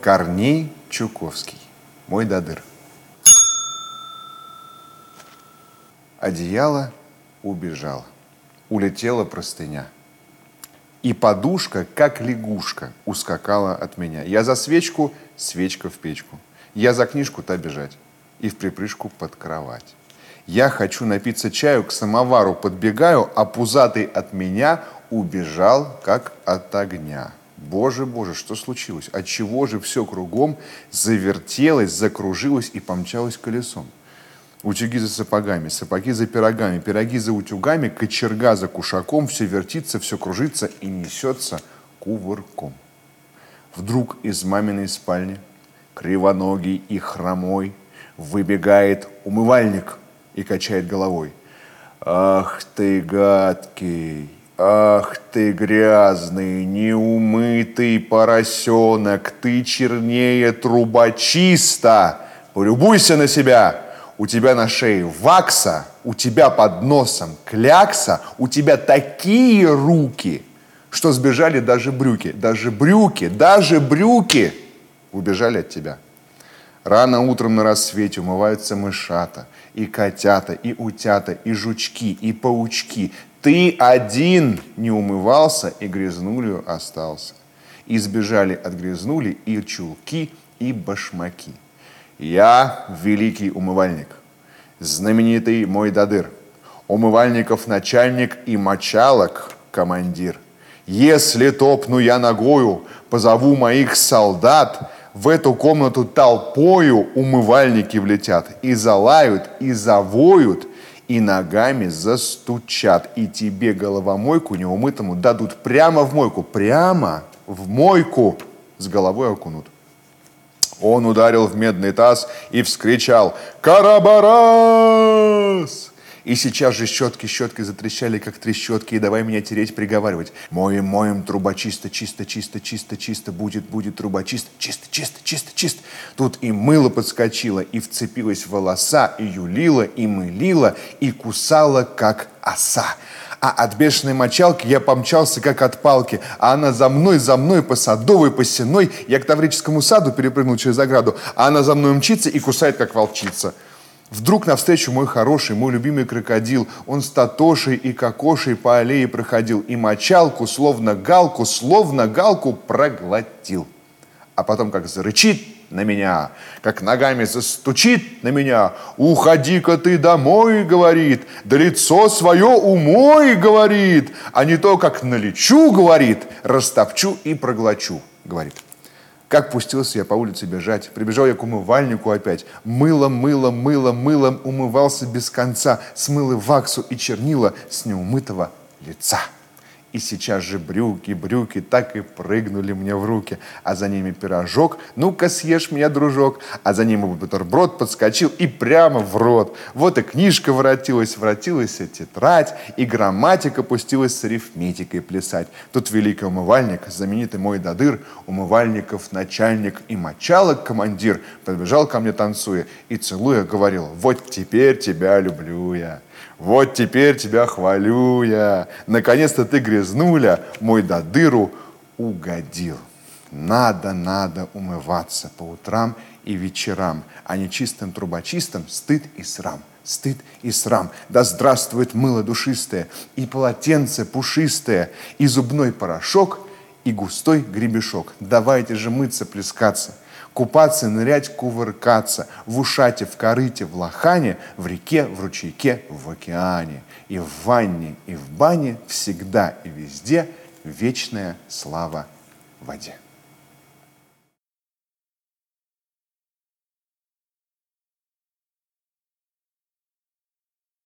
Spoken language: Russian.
Корней Чуковский. Мой дадыр. Одеяло убежало. Улетела простыня. И подушка, как лягушка, ускакала от меня. Я за свечку, свечка в печку. Я за книжку, та бежать. И в припрыжку под кровать. Я хочу напиться чаю, к самовару подбегаю, а пузатый от меня убежал, как от огня. Боже, боже, что случилось? От чего же все кругом завертелось, закружилось и помчалось колесом? Утюги за сапогами, сапоги за пирогами, пироги за утюгами, кочерга за кушаком, все вертится, все кружится и несется кувырком. Вдруг из маминой спальни, кривоногий и хромой, выбегает умывальник и качает головой. Ах ты гадкий, ах ты грязный, неумытый поросенок, ты чернее трубочиста, полюбуйся на себя, у тебя на шее вакса, у тебя под носом клякса, у тебя такие руки, что сбежали даже брюки, даже брюки, даже брюки убежали от тебя. Рано утром на рассвете умываются мышата, и котята, и утята, и жучки, и паучки. Ты один не умывался и грязнулью остался. Избежали от грязнули и чулки, и башмаки. Я великий умывальник, знаменитый мой дадыр, умывальников начальник и мочалок командир. Если топну я ногою, позову моих солдат, в эту комнату толпою умывальники влетят, и залают, и завоют, и ногами застучат, и тебе головомойку неумытому дадут прямо в мойку, прямо в мойку с головой окунут. Он ударил в медный таз и вскричал «Карабарас!» И сейчас же щетки щетки затрещали, как трещотки, и давай меня тереть, приговаривать. Моем, моем, труба чисто, чисто, чисто, чисто, чисто, будет, будет труба чисто, чисто, чисто, чисто, чисто. Тут и мыло подскочило, и вцепилось в волоса, и юлило, и мылило, и кусало, как оса. А от бешеной мочалки я помчался, как от палки. А она за мной, за мной, по садовой, по сеной. Я к Таврическому саду перепрыгнул через ограду, а она за мной мчится и кусает, как волчица. Вдруг навстречу мой хороший, мой любимый крокодил. Он с Татошей и Кокошей по аллее проходил. И мочалку, словно галку, словно галку проглотил. А потом как зарычит на меня, как ногами застучит на меня. «Уходи-ка ты домой», — говорит, «да лицо свое умой», — говорит, а не то, как налечу, — говорит, «растопчу и проглочу», — говорит. Как пустился я по улице бежать. Прибежал я к умывальнику опять. Мылом, мылом, мылом, мылом умывался без конца. Смыл и ваксу, и чернила с неумытого лица. И сейчас же брюки, брюки так и прыгнули мне в руки. А за ними пирожок, ну-ка съешь меня, дружок. А за ним бутерброд подскочил и прямо в рот. Вот и книжка воротилась, воротилась и тетрадь, и грамматика пустилась с арифметикой плясать. Тут великий умывальник, знаменитый мой дадыр, умывальников начальник и мочалок командир, подбежал ко мне танцуя и целуя говорил, вот теперь тебя люблю я. Вот теперь тебя хвалю я. Наконец-то ты, грязнуля, мой до дыру угодил. Надо, надо умываться по утрам и вечерам, а не чистым трубочистым стыд и срам. Стыд и срам. Да здравствует мыло душистое, и полотенце пушистое, и зубной порошок, и густой гребешок. Давайте же мыться, плескаться – Купаться, нырять, кувыркаться, в ушате, в корыте, в лохане, в реке, в ручейке, в океане. И в ванне, и в бане всегда и везде вечная слава воде.